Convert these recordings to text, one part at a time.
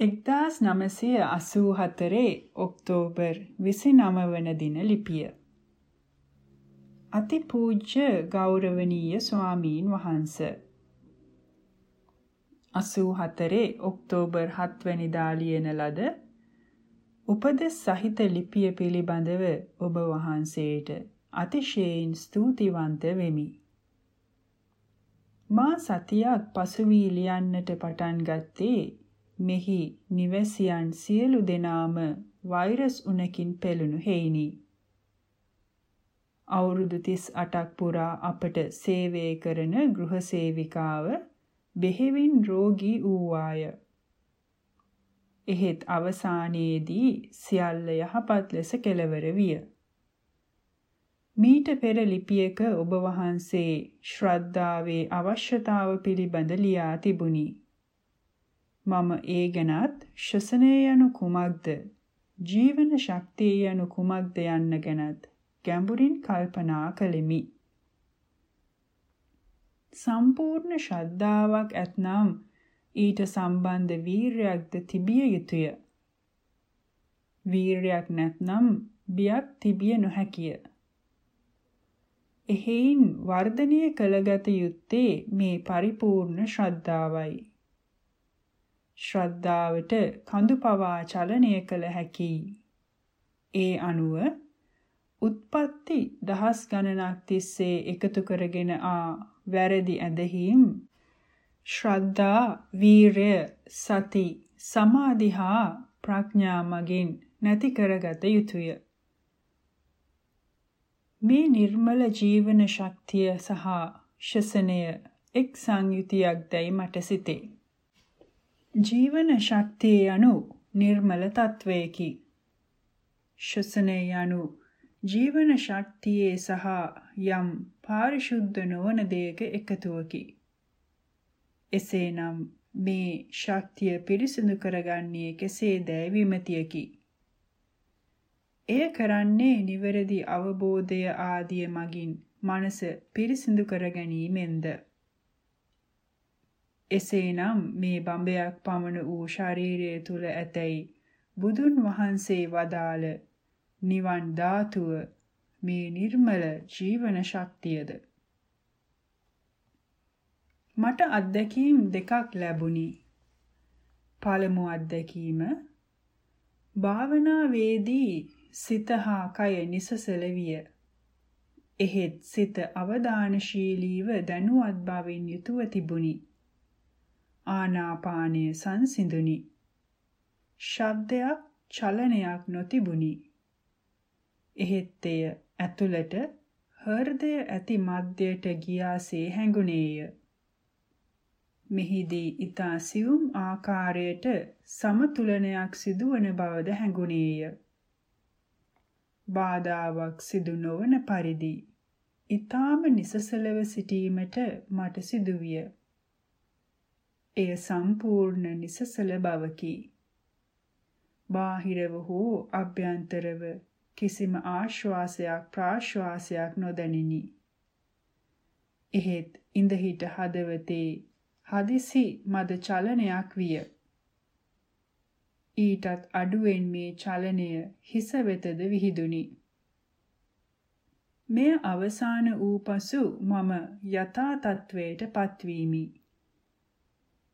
1984 October 29 වන දින ලිපිය. අතිපූජ්‍ය ගෞරවනීය ස්වාමීන් වහන්ස 84 ඔක්තෝබර් 7 වැනිදා ලියන ලද උපදෙස් සහිත ලිපිය පිළිබඳව ඔබ වහන්සේට අතිශයින් ස්තුතිවන්ත වෙමි. මා සතියක් පසු වී ලියන්නට පටන් ගත්තේ මෙහි නිවැසියන් සියලු දෙනාම වෛරස් උණකින් පෙළුණු හේිනි. අවුරුදු 38ක් පුරා අපට සේවය කරන ගෘහ සේවිකාව බෙහෙවින් රෝගී වූවාය. එහෙත් අවසානයේදී සියල්ල යහපත් ලෙස කෙලවර විය. මීට පෙර ලිපියක ඔබ වහන්සේ ශ්‍රද්ධාවේ අවශ්‍යතාව පිළිබඳ ලියා තිබුණි. මම ඒ ගැනත් ශ්වසනය යනු කුමක්ද ජීවන ශක්තිය යනු කුමක්ද යන්න ගැනත් ගැඹුරින් කල්පනා කළෙමි. සම්පූර්ණ ශ්‍රද්ධාවක් ඇතනම් ඊට සම්බන්ධ වීරයක්ද තිබිය යුතුය. වීරයක් නැත්නම් බියක් තිබිය නොහැකිය. එහෙයින් වර්ධනය කළගත යුත්තේ මේ පරිපූර්ණ ශ්‍රද්ධාවයි. ශ්‍රද්ධාවට කඳු පවා චලනය කළ හැකියි. ඒ අනුව උත්පත්ති දහස් ගණනක් තිස්සේ එකතු කරගෙන ආ වැරදි ඇදහිම් ශ්‍රද්ධා, වීරය, සති, සමාධි හා ප්‍රඥා මගින් නැති කරගත යුතුය. මේ නිර්මල ජීවන ශක්තිය සහ ශසනය එක් සංයුතියක් දැයි මට සිතේ. ජීවන ශක්තිය යනු නිර්මල තත්වයකි. ශ්වසනය යනු ජීවන ශක්තියේ සහ යම් පාරිශුද්ධ නොවන දෙයක එකතුවකි. එසේනම් මේ ශක්තිය පිරිසිදු කරගන්නේ කෙසේදැයි විමතියකි. එය කරන්නේ නිවැරදි අවබෝධය ආදිය මගින් මනස පිරිසිදු කර ගැනීමෙන්ද. එසේනම් මේ බඹයක් පමණ වූ ශරීරය තුල ඇතැයි බුදුන් වහන්සේ වදාළ නිවන් ධාතුව මේ නිර්මල ජීවන ශක්තියද? මට අත්දැකීම් දෙකක් ලැබුණි. පළමු අත්දැකීම භාවනාවේදී සිත හා කය නිසසල විය එහෙත් සිත අවදානශීලීව දැනුවත් බවින් යුතුව තිබුණි. ආනාපානය සංසිඳුනි. ශබ්දයක් චලනයක් නොතිබුනි. එහෙත් එය ඇතුළට හෘදය ඇති මධ්‍යයට ගියාසේ හැඟුණේය. මෙහිදී ඊතා සියුම් ආකාරයට සමතුලනයක් සිදුවන බවද හැඟුණේය. බාධාවක් සිදු නොවන පරිදි ඊ타ම නිසසලව සිටීමට මට සිදුවිය. එය සම්පූර්ණ නිසසල බවකි. බාහිරව හෝ අභ්‍යන්තරව කිසිම ආශ්වාසයක් ප්‍රාශ්වාසයක් නොදැනිනි. එහෙත් ඉඳහිට හදවතේ හදිසි මද චලනයක් විය. ඊටත් අඩුවෙන් මේ චලනය හිස වෙතද විහිදුනි. මෙය අවසාන වූ පසු මම යථා තත්වයට පත්වීමි.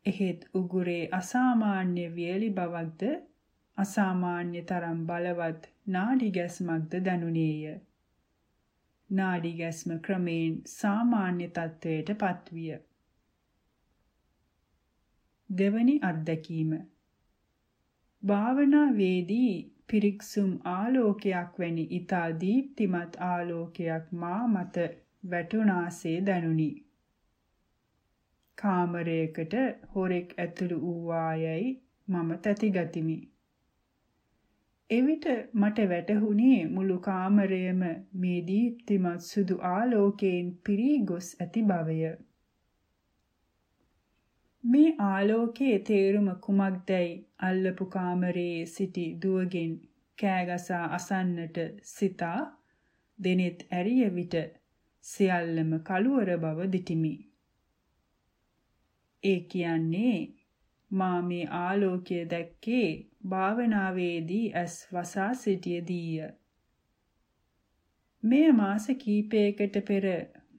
එහෙත් උගුරේ අසාමාන්‍ය වියලි බවක්ද අසාමාන්‍ය තරම් බලවත් නාඩි ගැස්මක්ද දැනුනේය. නාඩි ගැස්ම ක්‍රමයෙන් සාමාන්‍ය තත්ත්වයට පත්විය. දෙවනි අත්දැකීම භාවනාවේදී පිරික්සුම් ආලෝකයක් වැනි ඊතා දීප්තිමත් ආලෝකයක් මා මත වැටුණාසේ දැනුනි. කාමරයකට හොරෙක් ඇතුළු වූවායයි මම තැතිගතිමි. එවිට මට වැටහුණේ මුළු කාමරයම මේ දීප්තිමත් සුදු ආලෝකයෙන් පිරී ගොස් ඇති බවය. මේ ආලෝකයේ තේරුම කුමක්දයි අල්ලපු කාමරයේ සිටි දුවගෙන් කෑගසා අසන්නට සිතා දෙනෙත් ඇරිය විට සියල්ලම කළුවර බව දිටිමි. ඒ කියන්නේ මා මේ ආලෝකය දැක්කේ භාවනාවේදී ඇස් වසා සිටියදීය. මෙය මාස කීපයකට පෙර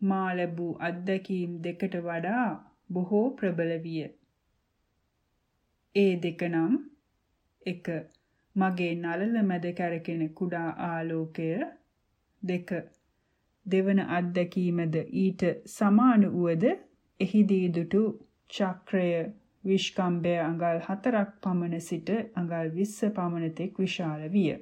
මා ලැබූ අත්දැකීම් දෙකට වඩා බොහෝ ප්‍රබල විය. ඒ දෙක නම් 1. මගේ නළල මැද කැරකෙන කුඩා ආලෝකය 2. දෙවන අත්දැකීමද ඊට සමාන වුවද එහිදී දුටු චක්‍රය විශ්කම්භය අඟල් 4ක් පමණ සිට අඟල් 20 පමණ තෙක් විශාල විය.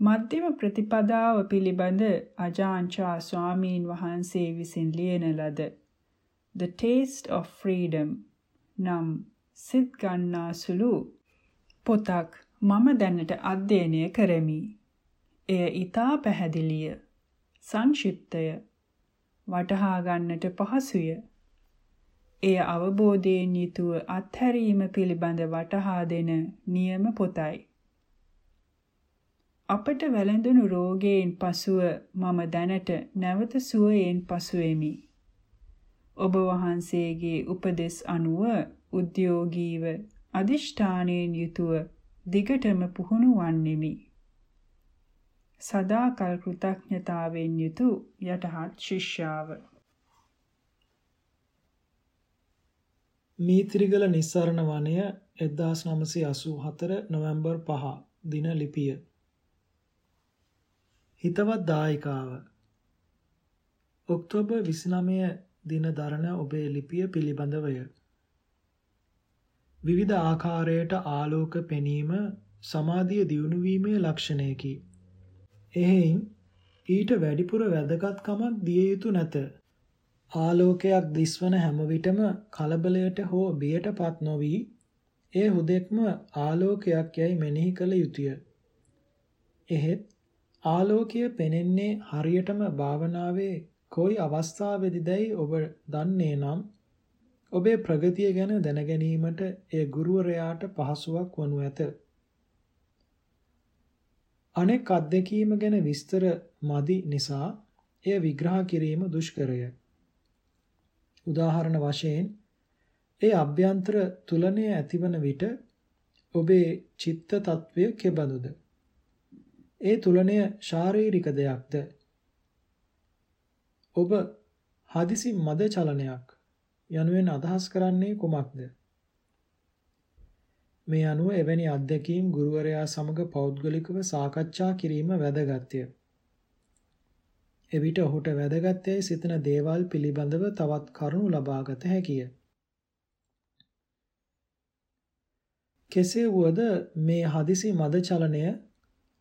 මධ්‍යම ප්‍රතිපදාව පිළිබඳ අජාන්චා ස්වාමීන් වහන්සේ විසින් ලියන ලද The Taste of Freedom නම් සිත් ගන්නා සුළු පොතක් මම දැනට අධ්‍යයනය කරමි. එය ඊටා පැහැදිලිය, සංක්ෂිප්තය, වටහා ගන්නට පහසුය. එය අවබෝධයෙන් යුතුව අත්හැරීම පිළිබඳ වටහා දෙන නියම පොතයි. අපට වැළඳුණු රෝගයෙන් පසුව මම දැනට නැවත සුවයෙන් පසුවෙමි. ඔබ වහන්සේගේ උපදෙස් අනුව උද්‍යෝගීව අදිෂ්ඨානයෙන් යුතුව දිගටම පුහුණු වන්නෙමි. සදාකල් කෘතඥතාවෙන් යුතු යටහත් ශිෂ්‍යාව. මීත්‍රිගල නිස්සරණ වනය 1984 නොවැම්බර් 5 දින ලිපිය. හිතවත් දායිකාව. ඔක්තෝබර් 29 දින දරන ඔබේ ලිපිය පිළිබඳවය. විවිධ ආකාරයට ආලෝක පෙනීම සමාධිය දියුණු වීමේ ලක්ෂණයකි. එහෙයින් ඊට වැඩිපුර වැදගත්කමක් දිය යුතු නැත. ආලෝකයක් දිස්වන හැම විටම කලබලයට හෝ බියටපත් නොවි ඒ හුදෙක්ම ආලෝකයක් යයි මෙනෙහි කළ යුතුය. එහෙත් ආලෝකය පෙනෙන්නේ හරියටම භාවනාවේ කොයි අවස්ථාවේදීදයි ඔබ දන්නේ නම් ඔබේ ප්‍රගතිය ගැන දැනගැනීමට එය ගුරුවරයාට පහසුවක් වනු ඇත. අනෙක් අත්දැකීම ගැන විස්තර මදි නිසා එය විග්‍රහ කිරීම දුෂ්කරය. උදාහරණ වශයෙන් ඒ අභ්‍යන්තර තුලනය ඇතිවන විට ඔබේ චිත්ත tattවය කෙබඳුද? ඒ තුලනය ශාරීරික දෙයක්ද? ඔබ හදිසි මද චලනයක් යනුවෙන් අදහස් කරන්නේ කුමක්ද? මේ අනුව එවැනි අත්දැකීම් ගුරුවරයා සමග පෞද්ගලිකව සාකච්ඡා කිරීම වැදගත්ය. එවිට ඔහුට වැදගත් යයි සිතන දේවල් පිළිබඳව තවත් කරුණු ලබාගත හැකිය. කෙසේ වුවද මේ හදිසි මද චලනය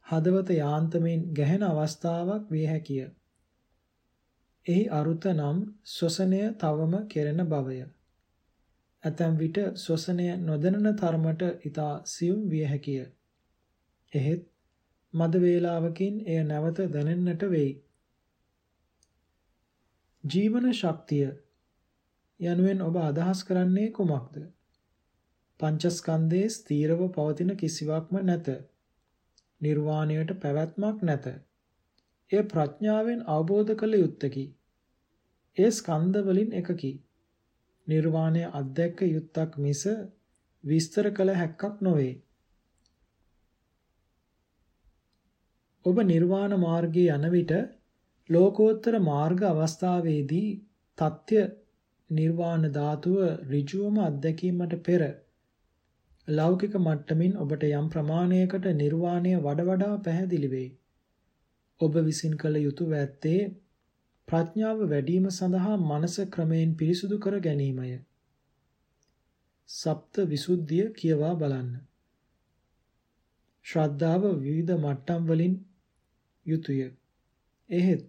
හදවත යාන්තමින් ගැහෙන අවස්ථාවක් විය හැකිය. එහි අරුත නම් ශ්වසනය තවම කෙරෙන බවය. ඇතැම් විට ශ්වසනය නොදැනෙන තරමට ඊතා සියුම් විය හැකිය. එහෙත් මද වේලාවකින් එය නැවත දැනෙන්නට වෙයි. ජීවන ශක්තිය යනුවෙන් ඔබ අදහස් කරන්නේ කුමක්ද? පංචස්කන්ධයේ ස්ථීරව පවතින කිසිවක්ම නැත. නිර්වාණයට පැවැත්මක් නැත. එය ප්‍රඥාවෙන් අවබෝධ කළ යුත්තකි. ඒ ස්කන්ධ වලින් එකකි. නිර්වාණය අධ්‍යක්ක යුත්තක් මිස විස්තර කළ හැක්කක් නොවේ. ඔබ නිර්වාණ මාර්ගයේ යන විට ලෝකෝත්තර මාර්ග අවස්ථාවේදී තත්‍ය නිර්වාණ ධාතුව ඍජුවම අත්දැකීමට පෙර ලෞකික මට්ටමින් ඔබට යම් ප්‍රමාණයකට නිර්වාණය වඩ වඩා පැහැදිලි වෙයි. ඔබ විසින් කළ යුතුය ඇත්තේ ප්‍රඥාව වැඩිම සඳහා මනස ක්‍රමයෙන් පිරිසුදු කර ගැනීමය. සප්ත විසුද්ධිය කියවා බලන්න. ශ්‍රද්ධාව විවිධ මට්ටම් වලින් යුතුය. එහෙත්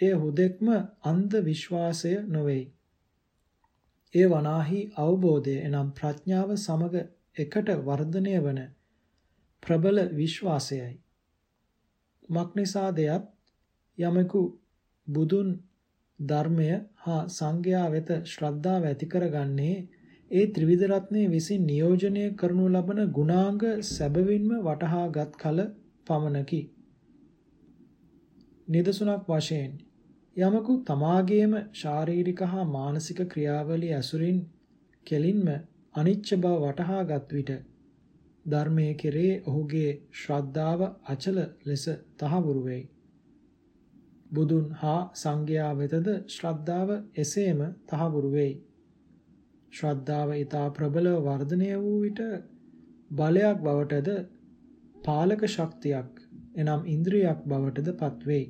එය හුදෙක්ම අන්ධ විශ්වාසය නොවේ. ඒ වනාහි අවබෝධය එනම් ප්‍රඥාව සමග එකට වර්ධනය වන ප්‍රබල විශ්වාසයයි. මක්නිසා දෙයක් යමෙකු බුදුන් ධර්මය හා සංඝයා වෙත ශ්‍රද්ධාව ඇති කරගන්නේ ඒ ත්‍රිවිධ රත්නයේ විසින් නියෝජනය කරනු ලබන ගුණාංග සැබවින්ම වටහාගත් කල පමණකි. නිදසුනක් වශයෙන් යමකු තමාගේම ශාරීරික හා මානසික ක්‍රියාවලිය ඇසුරින් කෙලින්ම අනිච්ච බව වටහාගත් විට ධර්මයේ කෙරේ ඔහුගේ ශ්‍රද්ධාව අචල ලෙස තහවුරු වෙයි. බුදුන් හා සංඝයා වෙතද ශ්‍රද්ධාව එසේම තහවුරු වෙයි. ශ්‍රද්ධාව ඊතා ප්‍රබලව වර්ධනය වූ විට බලයක් බවටද පාලක ශක්තියක් එනම් ඉන්ද්‍රියක් බවටද පත්වෙයි.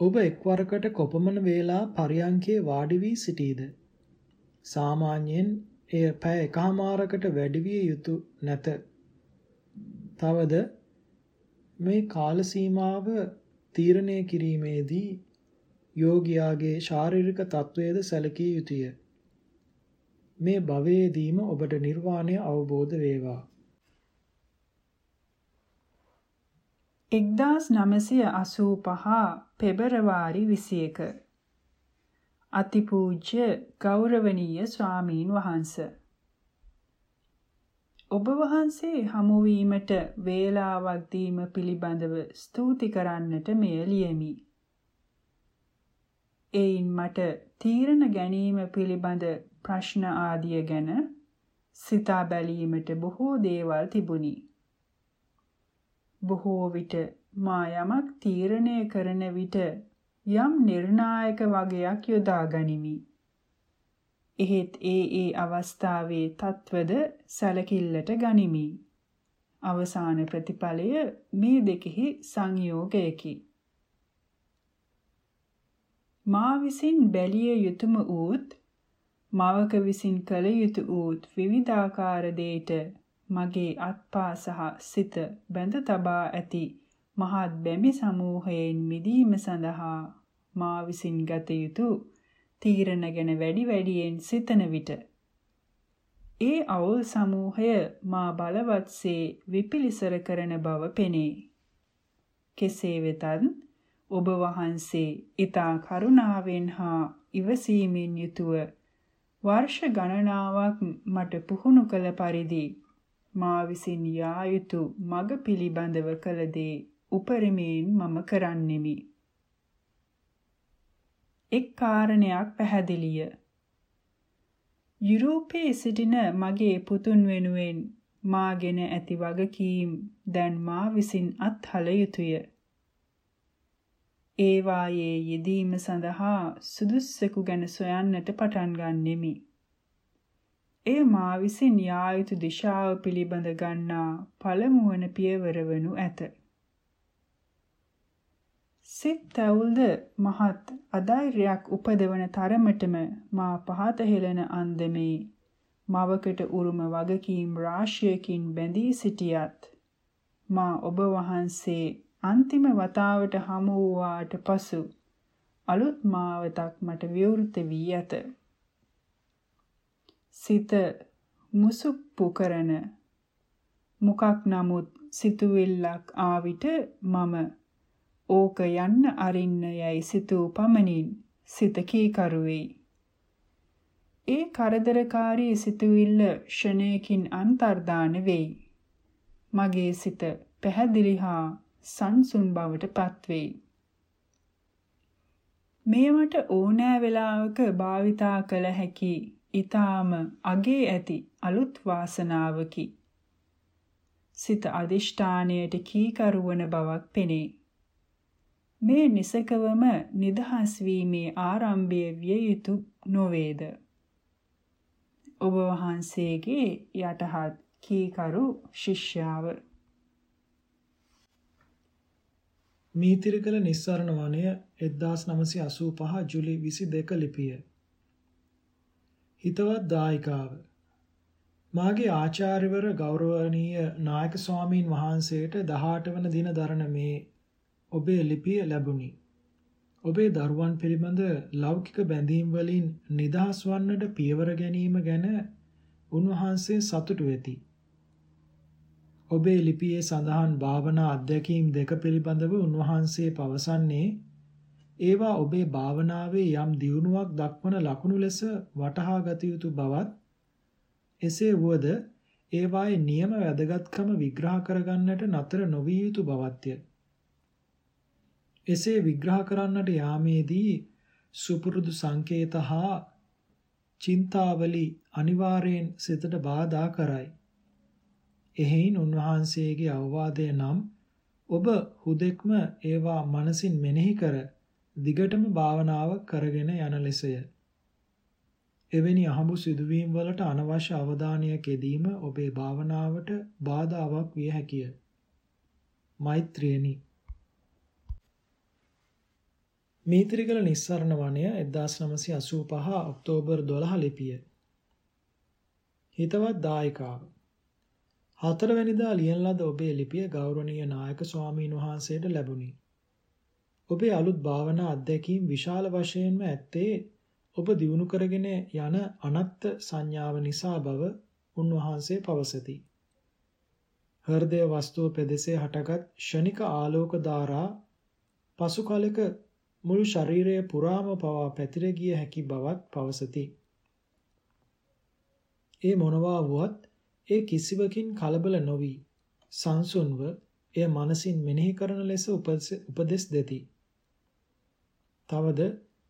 ඔබ එක්වරකට කොපමණ වේලා පරියංකේ වාඩි වී සිටීද? සාමාන්‍යයෙන් එය පැය එකහමාරකට වැඩි විය යුතු නැත. තවද මේ කාල සීමාව තීරණය කිරීමේදී යෝගියාගේ ශාරීරික තත්වයේද සැලකිය යුතුය. මේ භවයේදීම ඔබට නිර්වාණය අවබෝධ වේවා. 1985 පෙබරවාරි 21 අතිපූජ්‍ය ගෞරවනීය ස්වාමීන් වහන්ස ඔබ වහන්සේ හමු වීමට වේලාවක් දීම පිළිබඳව ස්තුති කරන්නට මෙය ලියමි. එයින් මට තීරණ ගැනීම පිළිබඳ ප්‍රශ්න ආදිය ගැන සිතා බැලීමට බොහෝ දේවල් තිබුණි. බොහෝ විට මා යමක් තීරණය කරන විට යම් නිර්ණායක වගයක් යොදා ගනිමි. එහෙත් ඒ ඒ අවස්ථාවේ తත්වද සැලකිල්ලට ගනිමි. අවසාන ප්‍රතිඵලය මේ දෙකෙහි සංයෝගයකි. මා විසින් බැලිය යුතුයම ඌත් මවක විසින් කළ යුතු ඌත් විවිධාකාර දෙයට මගේ අත්පා සහ සිත බැඳ තබා ඇති මහත් බැමි සමූහයෙන් මිදීම සඳහා මා විසින් ගත යුතු තීරණ ගැන වැඩි වැඩියෙන් සිතන විට ඒ අවුල් සමූහය මා බලවත්සේ විපිලිසර කරන බව පෙනේ. කෙසේ වෙතත් ඔබ වහන්සේ ඊතා කරුණාවෙන් හා ඉවසීමෙන් යුතුව වර්ෂ ගණනාවක් මට පුහුණු කළ පරිදි මා විසින් යා යුතු මඟ පිළිබඳව කළ දේ උපරිමයෙන් මම කරන්නෙමි. එක් කාරණයක් පැහැදිලිය. යුරෝපයේ සිටින මගේ පුතුන් වෙනුවෙන් මාගෙන ඇති වගකීම් දැන් මා විසින් අත්හල යුතුය. ඒවායේ යෙදීම සඳහා සුදුස්සෙකු ගැන සොයන්නට පටන් ගන්නෙමි. එය මා විසින් යා යුතු දිශාව පිළිබඳ ගන්නා පළමුවන පියවර වනු ඇත. සිත් ඇවුල්ද මහත් අධෛර්යයක් උපදවන තරමටම මා පහත හෙළන අන්දමේ මවකට උරුම වගකීම් රාශියකින් බැඳී සිටියත් මා ඔබ වහන්සේ අන්තිම වතාවට හමු වූාට පසු අලුත් මාවතක් මට විවෘත වී ඇත. සිත මුසුප්පු කරන මොකක් නමුත් සිතුවිල්ලක් ආවිට මම ඕක යන්න අරින්න යයි සිතූ පමණින් සිත කීකරු වෙයි. ඒ කරදරකාරී සිතුවිල්ල ෂණයකින් අන්තර්දාන වෙයි. මගේ සිත පැහැදිලි හා සංසුන් බවට පත්වෙයි. මේවට ඕනෑ වෙලාවක භාවිතා කළ හැකි ඊ타ම අගේ ඇති අලුත් වාසනාවකි. සිත අදිෂ්ඨානයට කීකරු වන බවක් පෙනේ. මේ නිසකවම නිදහස් වීමේ ආරම්භය විය යුතු නොවේද? ඔබ වහන්සේගේ යටහත් කීකරු ශිෂ්‍යාව මීතිරිකල නිස්සරණ වනය 1985 ජුලි 22 ලිපිය හිතවත් දායිකාව මාගේ ආචාර්යවර ගෞරවනීය නායක ස්වාමීන් වහන්සේට 18 වන දින දරන මේ ඔබේ ලිපිය ලැබුණි. ඔබේ දරුවන් පිළිබඳ ලෞකික බැඳීම් වලින් නිදහස් වන්නට පියවර ගැනීම ගැන උන්වහන්සේ සතුටු වෙති. ඔබේ ලිපියේ සඳහන් භාවනා අධ්‍යක්ීම් දෙක පිළිබඳව උන්වහන්සේ පවසන්නේ ඒවා ඔබේ භාවනාවේ යම් දියුණුවක් දක්වන ලකුණු ලෙස වටහා ගත යුතු බවත් එසේ වුවද ඒවායේ නියම වැදගත්කම විග්‍රහ කරගන්නට නතර නොවිය යුතු බවත්ය. එසේ විග්‍රහ කරන්නට යාමේදී සුපුරුදු සංකේත හා චින්තාවලි අනිවාර්යෙන් සිතට බාධා කරයි. එහෙයින් උන්වහන්සේගේ අවවාදය නම් ඔබ හුදෙක්ම ඒවා මනසින් මෙනෙහි කර දිගටම භාවනාව කරගෙන යන ලෙසය. එවැනි අහඹු සිදුවීම් වලට අනවශ්‍ය අවධානය කෙදීම ඔබේ භාවනාවට බාධාවක් විය හැකිය. මෛත්‍රියනි මීත්‍රිගල නිස්සරණ වනය 1985 ඔක්තෝබර් 12 ලිපිය. හිතවත් දායකාව හතරවැනිදා ලියන ලද ඔබේ ලිපිය ගෞරවනීය නායක ස්වාමීන් වහන්සේට ලැබුණි. ඔබේ අලුත් භාවනා අත්දැකීම් විශාල වශයෙන්ම ඇත්තේ ඔබ දියුණු කරගෙන යන අනත්ත් සංඥාව නිසා බව උන්වහන්සේ පවසති. හෘදය වස්තුව පෙදෙසේ හටගත් ෂණික ආලෝක ධාරා පසු කලෙක මුළු ශරීරය පුරාම පවා පැතිර ගිය හැකි බවත් පවසති. ඒ මොනවා වුවත් ඒ කිසිවකින් කලබල නොවි සංසුන්ව එය මනසින් මෙනෙහි කරන ලෙස උපදෙස් දෙති. තවද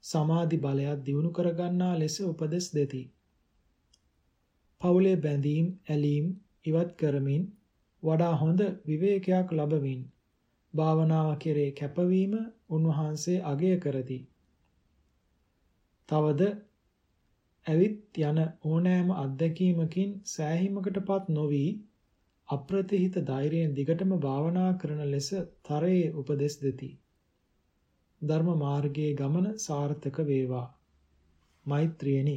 සමාධි බලයක් දියුණු කරගන්නා ලෙස උපදෙස් දෙති. පවුලේ බැඳීම් ඇලීම් ඉවත් කරමින් වඩා හොඳ විවේකයක් ලැබමින් භාවනාව කෙරේ කැපවීම උන්වහන්සේ අගය කරති. තවද ඇවිත් යන ඕනෑම අත්දැකීමකින් සෑහීමකටපත් නොවි අප්‍රතිහිත ධෛර්යයෙන් දිගටම භාවනා කරන ලෙස තරයේ උපදෙස් දෙති. ධර්ම මාර්ගයේ ගමන සාර්ථක වේවා. මෛත්‍රියනි